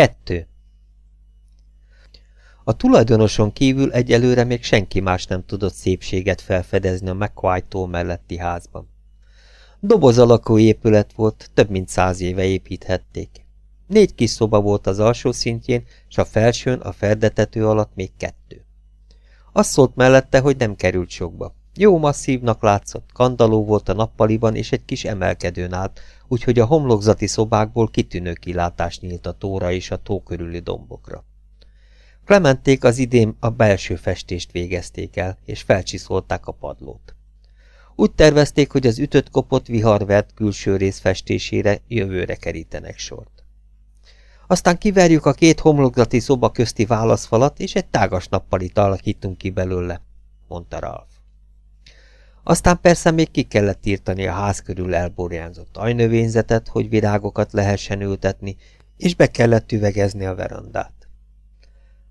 Kettő. A tulajdonoson kívül egyelőre még senki más nem tudott szépséget felfedezni a McQuite melletti házban. Doboz alakú épület volt, több mint száz éve építhették. Négy kis szoba volt az alsó szintjén, és a felsőn, a ferdetető alatt még kettő. Azt szólt mellette, hogy nem került sokba. Jó masszívnak látszott, kandaló volt a nappaliban és egy kis emelkedőn állt, úgyhogy a homlokzati szobákból kitűnő kilátás nyílt a tóra és a tó körüli dombokra. Clementék az idén a belső festést végezték el, és felcsiszolták a padlót. Úgy tervezték, hogy az ütött kopott viharvert külső rész festésére jövőre kerítenek sort. Aztán kiverjük a két homlokzati szoba közti válaszfalat, és egy tágas nappalit alakítunk ki belőle, mondta Ralph. Aztán persze még ki kellett írtani a ház körül elborjánzott ajnövényzetet, hogy virágokat lehessen ültetni, és be kellett üvegezni a verandát.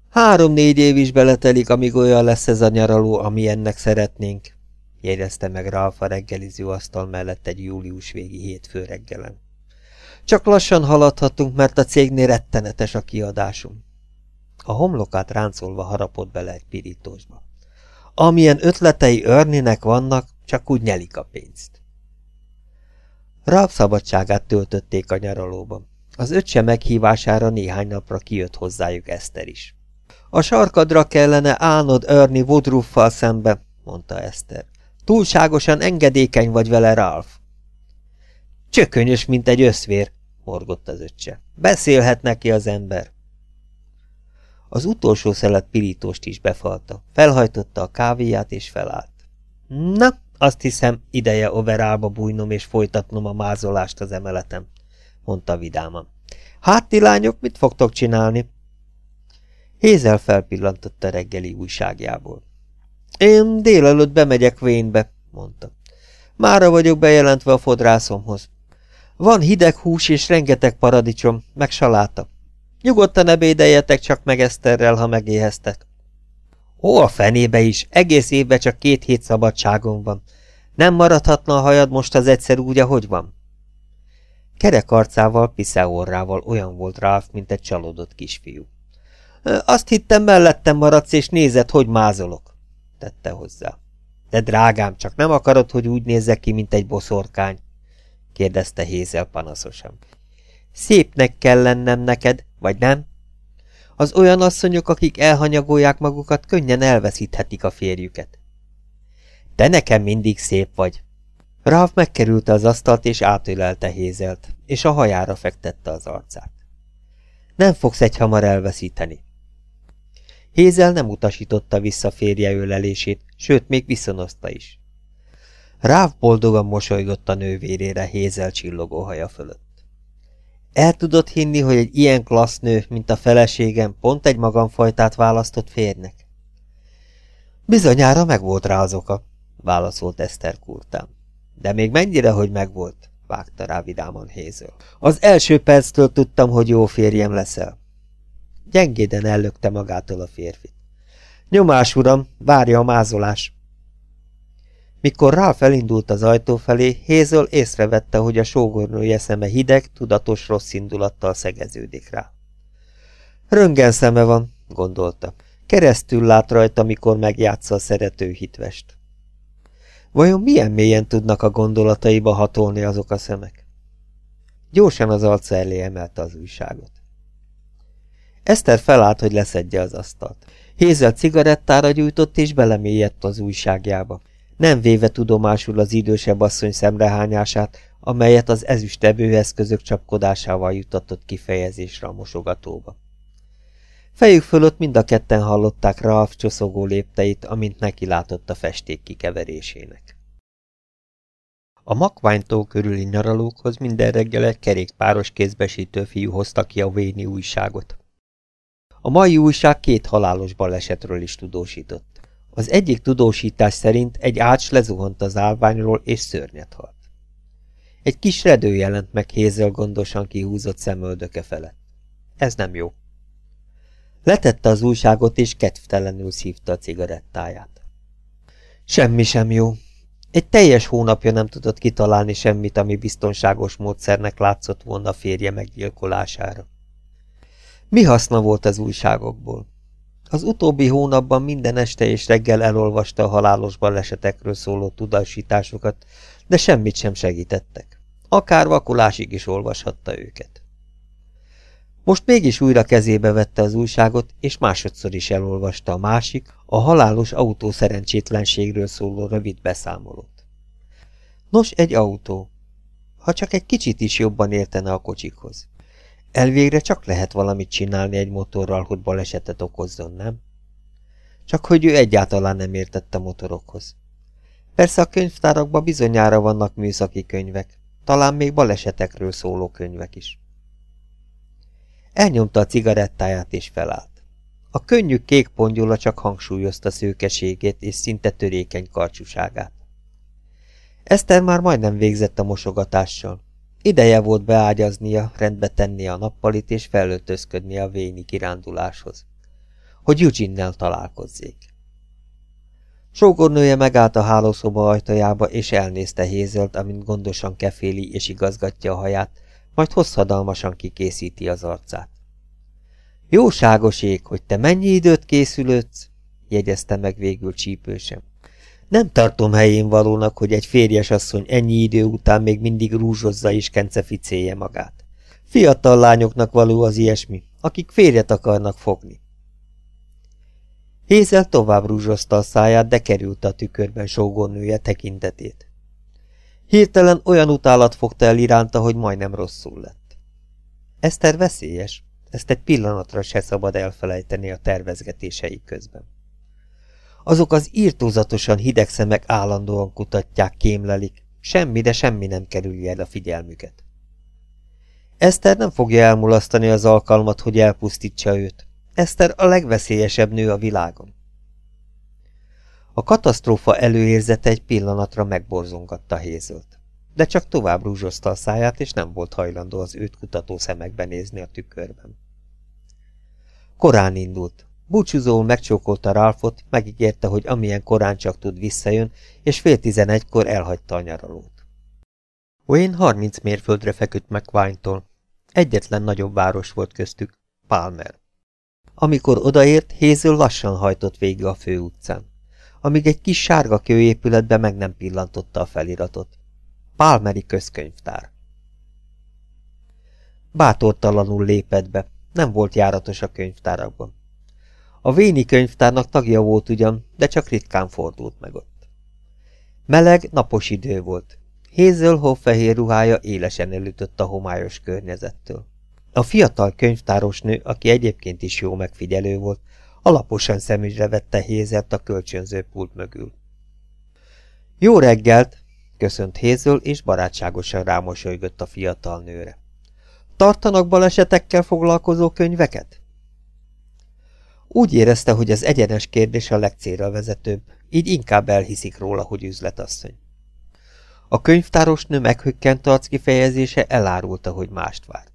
Három-négy év is beletelik, amíg olyan lesz ez a nyaraló, ami ennek szeretnénk, jegyezte meg Ralph a reggeliző asztal mellett egy július végi hétfő reggelen. Csak lassan haladhatunk, mert a cégnél rettenetes a kiadásunk. A homlokát ráncolva harapott bele egy pirítósba. Amilyen ötletei örninek vannak, csak úgy nyelik a pénzt. Ralph szabadságát töltötték a nyaralóban. Az öccse meghívására néhány napra kijött hozzájuk Eszter is. A sarkadra kellene állnod Örni Woodruffal szembe, mondta Eszter. Túlságosan engedékeny vagy vele, Ralph. Csökönyös, mint egy összvér, morgott az öccse. Beszélhet neki az ember. Az utolsó szelet pirítóst is befalta. Felhajtotta a kávéját és felállt. Na, azt hiszem, ideje overálba bújnom és folytatnom a mázolást az emeletem, mondta vidáman. Hát, ti lányok, mit fogtok csinálni? Hézel felpillantott a reggeli újságjából. Én délelőtt bemegyek Vénbe, mondta. Mára vagyok bejelentve a fodrászomhoz. Van hideg hús és rengeteg paradicsom, meg saláta. Nyugodtan ebédeljetek csak meg Eszterrel, ha megéheztek. Ó, a fenébe is, egész évben csak két hét szabadságom van. Nem maradhatna a hajad most az egyszer úgy, ahogy van? Kerek arcával, piszeorrával olyan volt Ralph, mint egy csalódott kisfiú. Azt hittem mellettem maradsz, és nézed, hogy mázolok, tette hozzá. De drágám, csak nem akarod, hogy úgy nézzek ki, mint egy boszorkány? kérdezte Hézel panaszosan. Szépnek kell lennem neked, vagy nem? Az olyan asszonyok, akik elhanyagolják magukat, könnyen elveszíthetik a férjüket. Te nekem mindig szép vagy. Ralph megkerülte az asztalt, és átölelte Hézelt, és a hajára fektette az arcát. Nem fogsz egy hamar elveszíteni. Hézel nem utasította vissza férje ölelését, sőt, még viszonozta is. Ráv boldogan mosolygott a nővérére Hézel csillogó haja fölött. El tudod hinni, hogy egy ilyen klassz nő, mint a feleségem, pont egy magamfajtát választott férnek? Bizonyára megvolt rá az oka, válaszolt Eszter kurtán. De még mennyire, hogy megvolt, vágta rá vidáman Hézel. Az első perctől tudtam, hogy jó férjem leszel. Gyengéden ellökte magától a férfit. Nyomás, uram, várja a mázolás. Mikor rá felindult az ajtó felé, Hézöl észrevette, hogy a sógornője szeme hideg, tudatos rossz indulattal szegeződik rá. Röngen szeme van, gondolta. Keresztül lát rajta, mikor megjátsza a szerető hitvest. Vajon milyen mélyen tudnak a gondolataiba hatolni azok a szemek? Gyorsan az arca elé emelte az újságot. Eszter felállt, hogy leszedje az asztalt. Hézel cigarettára gyújtott, és belemélyedt az újságjába nem véve tudomásul az idősebb asszony szemrehányását, amelyet az ezüst evőeszközök csapkodásával jutatott kifejezésre a mosogatóba. Fejük fölött mind a ketten hallották Ralph csoszogó lépteit, amint neki látott a festék kikeverésének. A makványtó körüli nyaralókhoz minden reggel egy kerékpáros kézbesítő fiú hozta ki a véni újságot. A mai újság két halálos balesetről is tudósított. Az egyik tudósítás szerint egy ács lezuhant az állványról, és szörnyet halt. Egy kis redő jelent meg Hézel gondosan kihúzott szemöldöke felett. Ez nem jó. Letette az újságot, és kedvtelenül szívta a cigarettáját. Semmi sem jó. Egy teljes hónapja nem tudott kitalálni semmit, ami biztonságos módszernek látszott volna a férje meggyilkolására. Mi haszna volt az újságokból? Az utóbbi hónapban minden este és reggel elolvasta a halálos balesetekről szóló tudásításokat, de semmit sem segítettek. Akár vakulásig is olvashatta őket. Most mégis újra kezébe vette az újságot, és másodszor is elolvasta a másik, a halálos autó szerencsétlenségről szóló rövid beszámolót. Nos, egy autó. Ha csak egy kicsit is jobban értene a kocsikhoz. Elvégre csak lehet valamit csinálni egy motorral, hogy balesetet okozzon, nem? Csak hogy ő egyáltalán nem értette motorokhoz. Persze a könyvtárakban bizonyára vannak műszaki könyvek, talán még balesetekről szóló könyvek is. Elnyomta a cigarettáját és felállt. A könnyű kék pongyula csak hangsúlyozta szőkeségét és szinte törékeny karcsúságát. Eszter már majdnem végzett a mosogatással. Ideje volt beágyaznia, rendbe tenni a nappalit és felöltözködni a véni kiránduláshoz. Hogy Eugene-nel találkozzék. Sógornője megállt a hálószoba ajtajába, és elnézte Hézelt, amint gondosan keféli és igazgatja a haját, majd hosszadalmasan kikészíti az arcát. Jóságos ég, hogy te mennyi időt készülődsz, jegyezte meg végül csípősen. Nem tartom helyén valónak, hogy egy férjes asszony ennyi idő után még mindig rúzsozza és kenceficéje magát. Fiatal lányoknak való az ilyesmi, akik férjet akarnak fogni. Hézel tovább rúzsozta a száját, de került a tükörben sógornője tekintetét. Hirtelen olyan utálat fogta el iránta, hogy majdnem rosszul lett. Eszter veszélyes, ezt egy pillanatra se szabad elfelejteni a tervezgetései közben. Azok az írtózatosan hideg szemek állandóan kutatják, kémlelik, semmi, de semmi nem kerülje el a figyelmüket. Eszter nem fogja elmulasztani az alkalmat, hogy elpusztítsa őt. Eszter a legveszélyesebb nő a világon. A katasztrófa előérzete egy pillanatra megborzongatta Hézölt, de csak tovább rúzsozta a száját, és nem volt hajlandó az őt kutató szemekbe nézni a tükörben. Korán indult. Búcsúzóul megcsókolta Ralfot, megígérte, hogy amilyen korán csak tud visszajön, és fél tizenegykor elhagyta a nyaralót. Wayne harminc mérföldre feküdt McVine-tól. Egyetlen nagyobb város volt köztük, Palmer. Amikor odaért, Hézől lassan hajtott végig a főutcán amíg egy kis sárga kőépületbe meg nem pillantotta a feliratot. Pálmeri közkönyvtár. Bátortalanul lépett be, nem volt járatos a könyvtárakban. A Véni könyvtárnak tagja volt ugyan, de csak ritkán fordult meg ott. Meleg, napos idő volt. Hézzel fehér ruhája élesen elütött a homályos környezettől. A fiatal könyvtáros nő, aki egyébként is jó megfigyelő volt, Alaposan szemügyre vette Hézert a kölcsönző pult mögül. Jó reggelt! köszönt Hézöl, és barátságosan rámosolygott a fiatal nőre. Tartanak balesetekkel foglalkozó könyveket? Úgy érezte, hogy az egyenes kérdés a legcélra vezetőbb, így inkább elhiszik róla, hogy üzletasszony. A könyvtáros nő meghökkent arc kifejezése elárulta, hogy mást várt.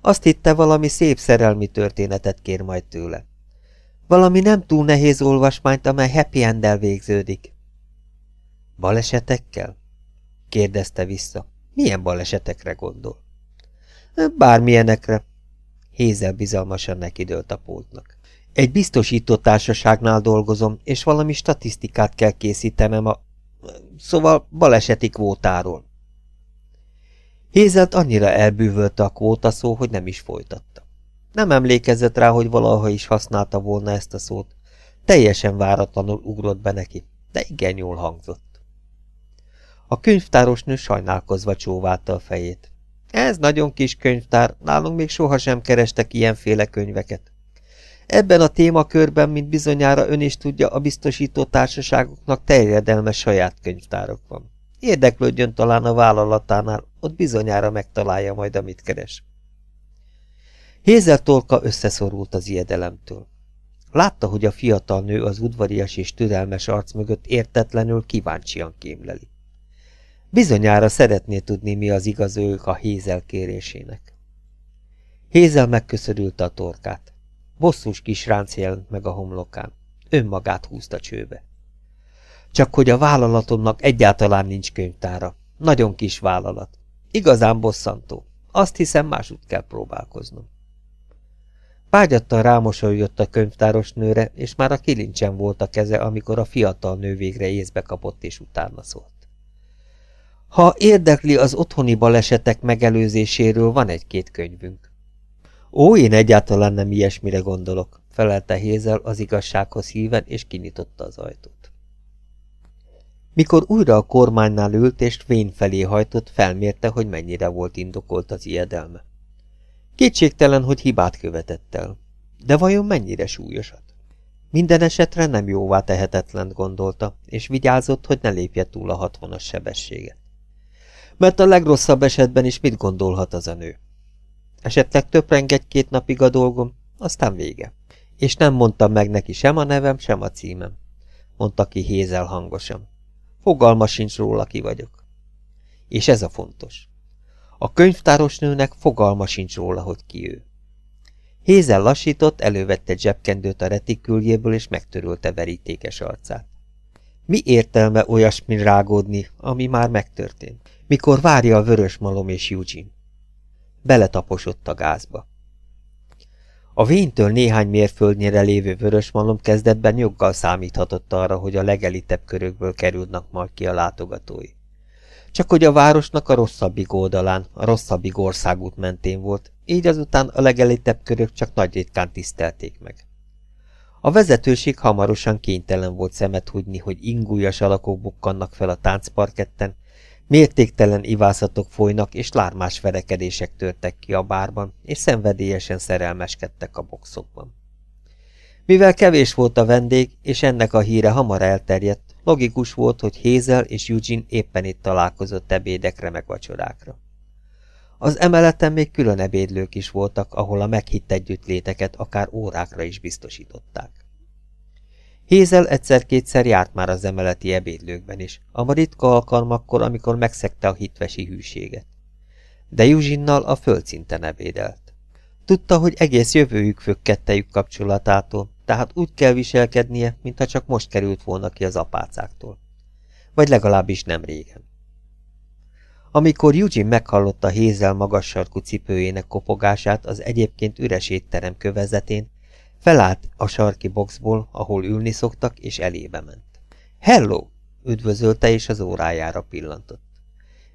Azt hitte, valami szép szerelmi történetet kér majd tőle. Valami nem túl nehéz olvasmányt, amely happy end végződik. Balesetekkel? kérdezte vissza. Milyen balesetekre gondol? Bármilyenekre. Hézel bizalmasan nekidőlt a pultnak. Egy biztosító társaságnál dolgozom, és valami statisztikát kell készítenem a... Szóval baleseti kvótáról. Hézelt annyira elbűvölte a kvóta szó, hogy nem is folytatta. Nem emlékezett rá, hogy valaha is használta volna ezt a szót. Teljesen váratlanul ugrott be neki, de igen jól hangzott. A könyvtáros nő sajnálkozva csóválta a fejét. Ez nagyon kis könyvtár, nálunk még sohasem kerestek ilyenféle könyveket. Ebben a témakörben, mint bizonyára ön is tudja, a biztosító társaságoknak terjedelmes saját könyvtárok van. Érdeklődjön talán a vállalatánál, ott bizonyára megtalálja majd, amit keres. Hézer tolka összeszorult az ijedelemtől. Látta, hogy a fiatal nő az udvarias és türelmes arc mögött értetlenül kíváncsian kémleli. Bizonyára szeretné tudni, mi az igaz ők a Hézel kérésének. Hézel megköszörülte a torkát. Bosszús kis ránc jelent meg a homlokán. Önmagát húzta csőbe. Csak hogy a vállalatomnak egyáltalán nincs könyvtára. Nagyon kis vállalat. Igazán bosszantó. Azt hiszem, másút kell próbálkoznom. Págyattal rámosolyott a könyvtáros nőre, és már a kilincsen volt a keze, amikor a fiatal nő végre észbe kapott és utána szólt. Ha érdekli az otthoni balesetek megelőzéséről, van egy-két könyvünk. Ó, én egyáltalán nem ilyesmire gondolok, felelte Hézel az igazsághoz híven, és kinyitotta az ajtót. Mikor újra a kormánynál ült és vén felé hajtott, felmérte, hogy mennyire volt indokolt az ijedelme. Kétségtelen, hogy hibát követett el. De vajon mennyire súlyosat? Minden esetre nem jóvá tehetetlen gondolta, és vigyázott, hogy ne lépje túl a hatvanas sebességet. Mert a legrosszabb esetben is mit gondolhat az a nő? Esetleg töpreng két napig a dolgom, aztán vége. És nem mondtam meg neki sem a nevem, sem a címem, mondta ki Hézel hangosan. Fogalma sincs róla, ki vagyok. És ez a fontos. A könyvtáros nőnek fogalma sincs róla, hogy ki ő. Hézel lassított, elővette zsebkendőt a retiküljéből, és megtörölte verítékes arcát. Mi értelme olyasmin rágódni, ami már megtörtént? Mikor várja a vörös malom és Eugene? Beletaposott a gázba. A véntől néhány mérföldnyire lévő vörösmalom kezdetben joggal számíthatott arra, hogy a legelitebb körökből kerülnek majd ki a látogatói. Csak hogy a városnak a rosszabbik oldalán, a rosszabbik országút mentén volt, így azután a legelitebb körök csak nagy ritkán tisztelték meg. A vezetőség hamarosan kénytelen volt szemet húgyni, hogy ingújas alakok bukkannak fel a táncparketten, Mértéktelen ivászatok folynak, és lármás verekedések törtek ki a bárban, és szenvedélyesen szerelmeskedtek a boxokban. Mivel kevés volt a vendég, és ennek a híre hamar elterjedt, logikus volt, hogy Hézel és Eugene éppen itt találkozott ebédekre meg vacsorákra. Az emeleten még külön ebédlők is voltak, ahol a meghitt együttléteket akár órákra is biztosították. Hézel egyszer-kétszer járt már az emeleti ebédlőkben is, a ritka alkalmakkor, amikor megszegte a hitvesi hűséget. De Juzsinnal a földszinten ebédelt. Tudta, hogy egész jövőjük függ kettejük kapcsolatától, tehát úgy kell viselkednie, mintha csak most került volna ki az apácáktól. Vagy legalábbis nem régen. Amikor Eugene meghallotta Hézel magas sarkú cipőjének kopogását az egyébként üres étterem kövezetén, Felállt a sarki boxból, ahol ülni szoktak, és elébe ment. Hello! üdvözölte, és az órájára pillantott.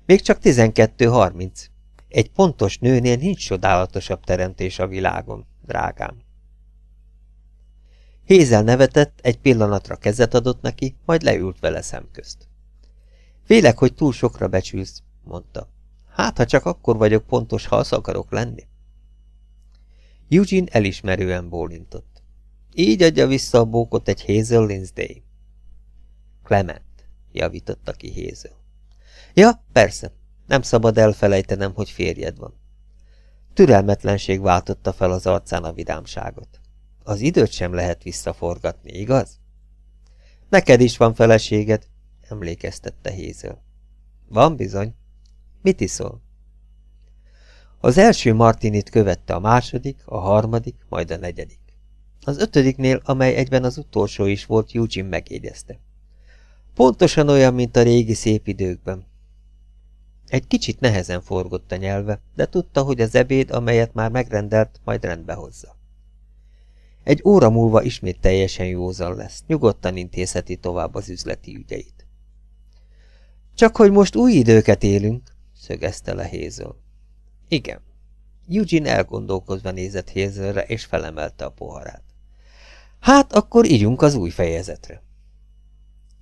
Még csak 12.30. Egy pontos nőnél nincs csodálatosabb teremtés a világon, drágám. Hézel nevetett, egy pillanatra kezet adott neki, majd leült vele szemközt. Félek, hogy túl sokra becsülsz, mondta. Hát, ha csak akkor vagyok pontos, ha az akarok lenni. Eugene elismerően bólintott. Így adja vissza a bókot egy Hazel Lindsay. Clement, javította ki Hazel. Ja, persze, nem szabad elfelejtenem, hogy férjed van. Türelmetlenség váltotta fel az arcán a vidámságot. Az időt sem lehet visszaforgatni, igaz? Neked is van feleséged, emlékeztette Hézel. Van bizony. Mit iszol? Az első Martinit követte a második, a harmadik, majd a negyedik. Az ötödiknél, amely egyben az utolsó is volt, Eugene megjegyezte. Pontosan olyan, mint a régi szép időkben. Egy kicsit nehezen forgott a nyelve, de tudta, hogy az ebéd, amelyet már megrendelt, majd rendbe hozza. Egy óra múlva ismét teljesen józan lesz, nyugodtan intézheti tovább az üzleti ügyeit. Csak hogy most új időket élünk, szögezte le Hazel. Igen. Eugene elgondolkozva nézett Hazelre, és felemelte a poharát. Hát, akkor ígyunk az új fejezetre.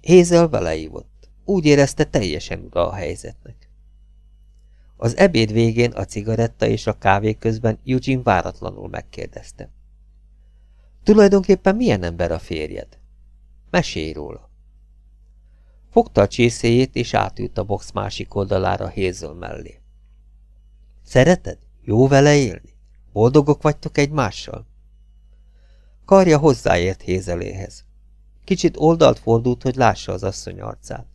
Hazel beleívott. Úgy érezte teljesen ura a helyzetnek. Az ebéd végén a cigaretta és a kávé közben Eugene váratlanul megkérdezte. Tulajdonképpen milyen ember a férjed? Mesélj róla. Fogta a csészéjét, és átült a box másik oldalára Hazel mellé. Szereted? Jó vele élni? Boldogok vagytok egymással? Karja hozzáért Hézeléhez. Kicsit oldalt fordult, hogy lássa az asszony arcát.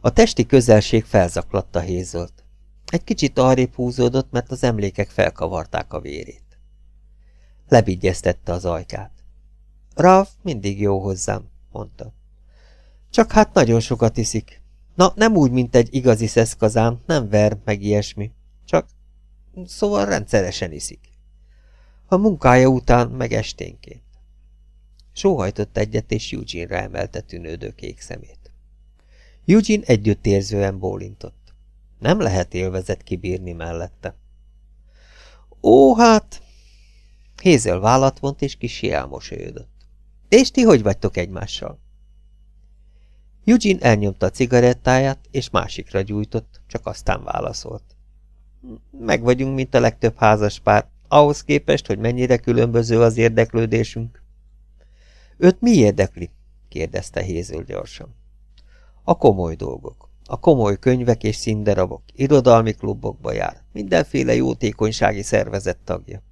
A testi közelség felzaklatta Hézölt. Egy kicsit arrébb húzódott, mert az emlékek felkavarták a vérét. Lebigyeztette az ajkát. Ralph mindig jó hozzám, mondta. Csak hát nagyon sokat iszik. Na, nem úgy, mint egy igazi szeszkazám, nem ver, meg ilyesmi. Csak szóval rendszeresen iszik. A munkája után, meg esténként. Sóhajtott egyet, és Eugene-re emelte tűnődő kék szemét. Eugene együttérzően bólintott. Nem lehet élvezet kibírni mellette. Ó, hát... Hézel vállat vont, és kisi elmosolyodott. És ti hogy vagytok egymással? Eugene elnyomta a cigarettáját, és másikra gyújtott, csak aztán válaszolt. Meg vagyunk, mint a legtöbb házas pár, ahhoz képest, hogy mennyire különböző az érdeklődésünk. Őt mi érdekli? kérdezte Hézül gyorsan. A komoly dolgok. A komoly könyvek és színdarabok, irodalmi klubokba jár, mindenféle jótékonysági szervezet tagja.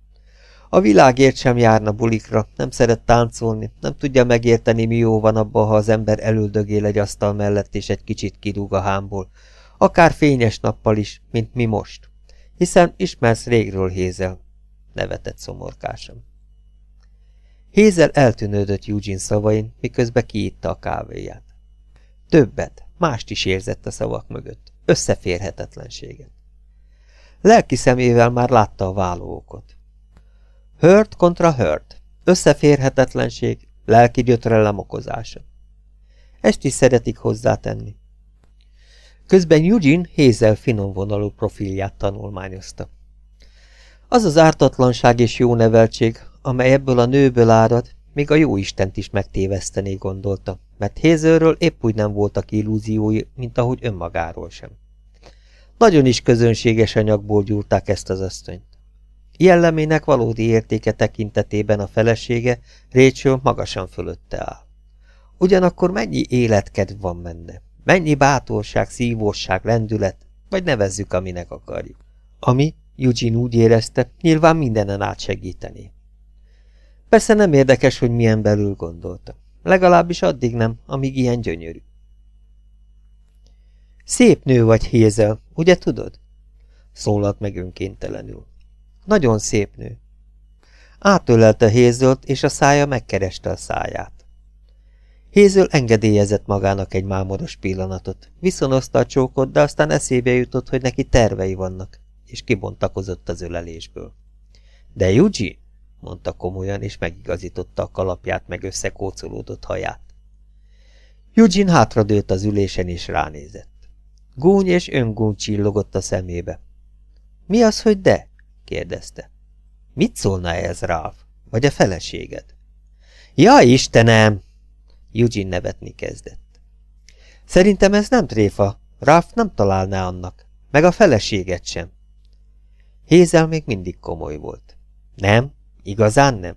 A világért sem járna bulikra, nem szeret táncolni, nem tudja megérteni, mi jó van abban, ha az ember elüldögél egy asztal mellett és egy kicsit kirúg a hámból, akár fényes nappal is, mint mi most. Hiszen ismersz régről Hézel, nevetett szomorkásan. Hézel eltűnődött Eugene szavain, miközben kiitta a kávéját. Többet, mást is érzett a szavak mögött, összeférhetetlenséget. Lelki szemével már látta a vállóokot. Hört kontra hört, összeférhetetlenség, lelki gyötrelem okozása. Ezt is szeretik hozzátenni. Közben Eugene Hézel finom vonalú profilját tanulmányozta. Az az ártatlanság és jó neveltség, amely ebből a nőből árad, még a jó Istent is megtévesztené gondolta, mert Hézőről épp úgy nem voltak illúziói, mint ahogy önmagáról sem. Nagyon is közönséges anyagból gyúrták ezt az ösztönyt. Jellemének valódi értéke tekintetében a felesége Rachel magasan fölötte áll. Ugyanakkor mennyi életkedv van benne, mennyi bátorság, szívóság, lendület, vagy nevezzük, aminek akarjuk. Ami, Eugene úgy érezte, nyilván mindenen átsegíteni. Persze nem érdekes, hogy milyen belül gondolta. Legalábbis addig nem, amíg ilyen gyönyörű. Szép nő vagy, Hézel, ugye tudod? Szólalt meg önkéntelenül. Nagyon szép nő. Átölelte Hézölt, és a szája megkereste a száját. Hézöl engedélyezett magának egy mámoros pillanatot, viszonozta a csókot, de aztán eszébe jutott, hogy neki tervei vannak, és kibontakozott az ölelésből. De Eugene? mondta komolyan, és megigazította a kalapját meg összekócolódott haját. Eugene hátradőlt az ülésen, és ránézett. Gúny és öngúny csillogott a szemébe. Mi az, hogy de? kérdezte. Mit szólna ez, Ralph? Vagy a feleséged? Ja, Istenem! Eugene nevetni kezdett. Szerintem ez nem tréfa. Ralph nem találná annak. Meg a feleséget sem. Hézel még mindig komoly volt. Nem? Igazán nem?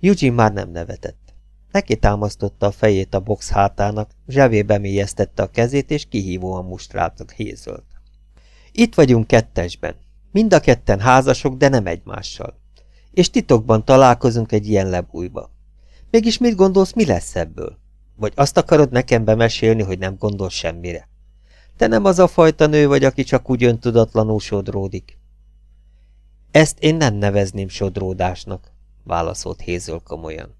Eugene már nem nevetett. Neki támasztotta a fejét a box hátának, zsevébe mélyeztette a kezét, és kihívóan mustráltak Hézölt. Itt vagyunk kettesben. Mind a ketten házasok, de nem egymással. És titokban találkozunk egy ilyen lebújba. Mégis mit gondolsz, mi lesz ebből? Vagy azt akarod nekem bemesélni, hogy nem gondolsz semmire? Te nem az a fajta nő vagy, aki csak úgy öntudatlanul sodródik. Ezt én nem nevezném sodródásnak, válaszolt Hézöl komolyan.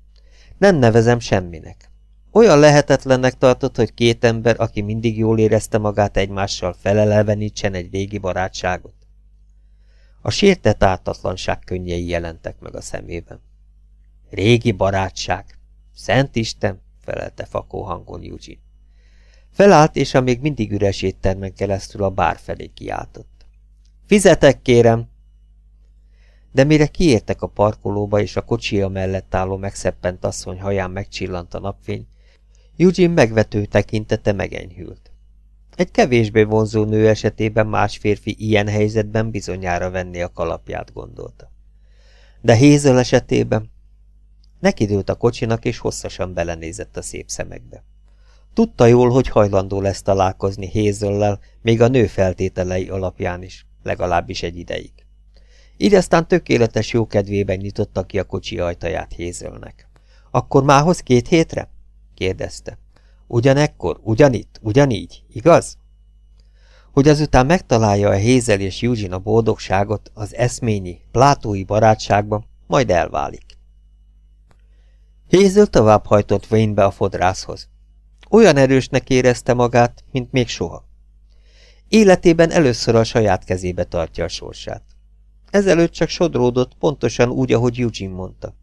Nem nevezem semminek. Olyan lehetetlennek tartott, hogy két ember, aki mindig jól érezte magát egymással, felelevenítsen egy régi barátságot. A sértett ártatlanság könnyei jelentek meg a szemében. Régi barátság. Szent Isten, felelte fakó hangon Eugene. Felállt, és a még mindig üres éttermen keresztül a bár felé kiáltott. Fizetek, kérem! De mire kiértek a parkolóba, és a kocsia mellett álló megszeppent asszony haján megcsillant a napfény, Eugene megvető tekintete megenyhült. Egy kevésbé vonzó nő esetében más férfi ilyen helyzetben bizonyára venni a kalapját, gondolta. De Hézel esetében nekidőlt a kocsinak, és hosszasan belenézett a szép szemekbe. Tudta jól, hogy hajlandó lesz találkozni Hézöllel, még a nő feltételei alapján is, legalábbis egy ideig. Így aztán tökéletes jókedvében nyitotta ki a kocsi ajtaját Hézölnek. Akkor mához két hétre? kérdezte. Ugyanekkor, ugyanitt, ugyanígy, igaz? Hogy azután megtalálja a Hézel és Eugene a boldogságot az eszményi, plátói barátságban, majd elválik. Hézel tovább hajtott Wayne-be a fodrászhoz. Olyan erősnek érezte magát, mint még soha. Életében először a saját kezébe tartja a sorsát. Ezelőtt csak sodródott, pontosan úgy, ahogy Eugene mondta.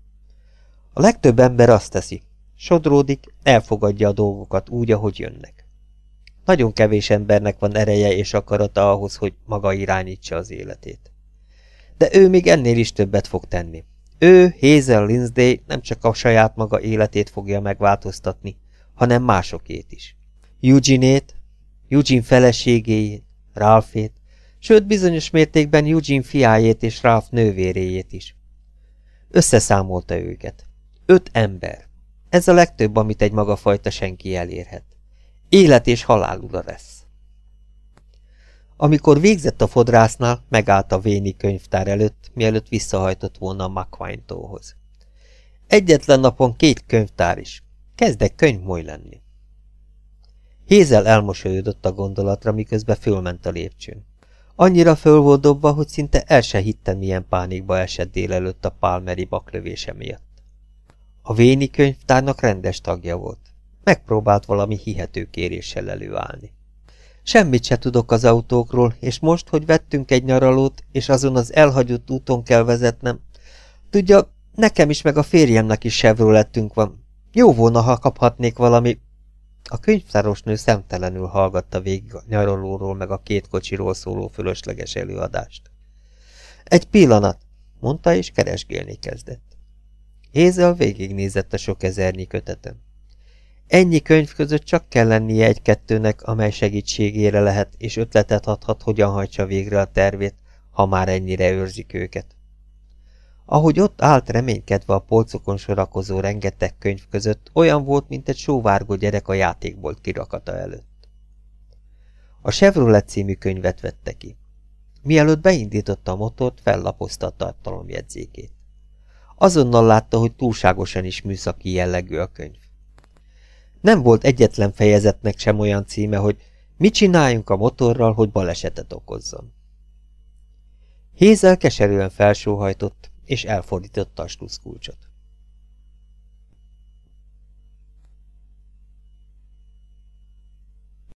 A legtöbb ember azt teszi. Sodródik, elfogadja a dolgokat úgy, ahogy jönnek. Nagyon kevés embernek van ereje és akarata ahhoz, hogy maga irányítsa az életét. De ő még ennél is többet fog tenni. Ő, Hazel Lindsay nem csak a saját maga életét fogja megváltoztatni, hanem másokét is. Eugene-ét, Eugene feleségéjét, Ralphét, sőt bizonyos mértékben Eugene fiájét és Ralph nővéréjét is. Összeszámolta őket. Öt ember. Ez a legtöbb, amit egy maga fajta senki elérhet. Élet és halál ura lesz. Amikor végzett a fodrásznál, megállt a véni könyvtár előtt, mielőtt visszahajtott volna a McQuine-tóhoz. Egyetlen napon két könyvtár is. Kezdek könyvmoly lenni. Hézel elmosolyodott a gondolatra, miközben fölment a lépcsőn. Annyira föl volt dobva, hogy szinte el se hittem, milyen pánikba esett délelőtt a Palmeri baklövése miatt. A véni könyvtárnak rendes tagja volt. Megpróbált valami hihető kéréssel előállni. Semmit se tudok az autókról, és most, hogy vettünk egy nyaralót, és azon az elhagyott úton kell vezetnem, tudja, nekem is meg a férjemnek is Chevrolettünk van. Jó volna, ha kaphatnék valami... A könyvtárosnő szemtelenül hallgatta végig a nyaralóról meg a két kocsiról szóló fölösleges előadást. Egy pillanat, mondta, és keresgélni kezdett. Hézel végignézett a sok ezernyi kötetem. Ennyi könyv között csak kell lennie egy-kettőnek, amely segítségére lehet, és ötletet adhat, hogyan hajtsa végre a tervét, ha már ennyire őrzik őket. Ahogy ott állt reménykedve a polcokon sorakozó rengeteg könyv között, olyan volt, mint egy sóvárgó gyerek a játékbolt kirakata előtt. A Chevrolet című könyvet vette ki. Mielőtt beindította a motort, fellapozta a tartalomjegyzékét. Azonnal látta, hogy túlságosan is műszaki jellegű a könyv. Nem volt egyetlen fejezetnek sem olyan címe, hogy mit csináljunk a motorral, hogy balesetet okozzon. Hézel keserűen felsóhajtott, és elfordította a sluszkulcsot.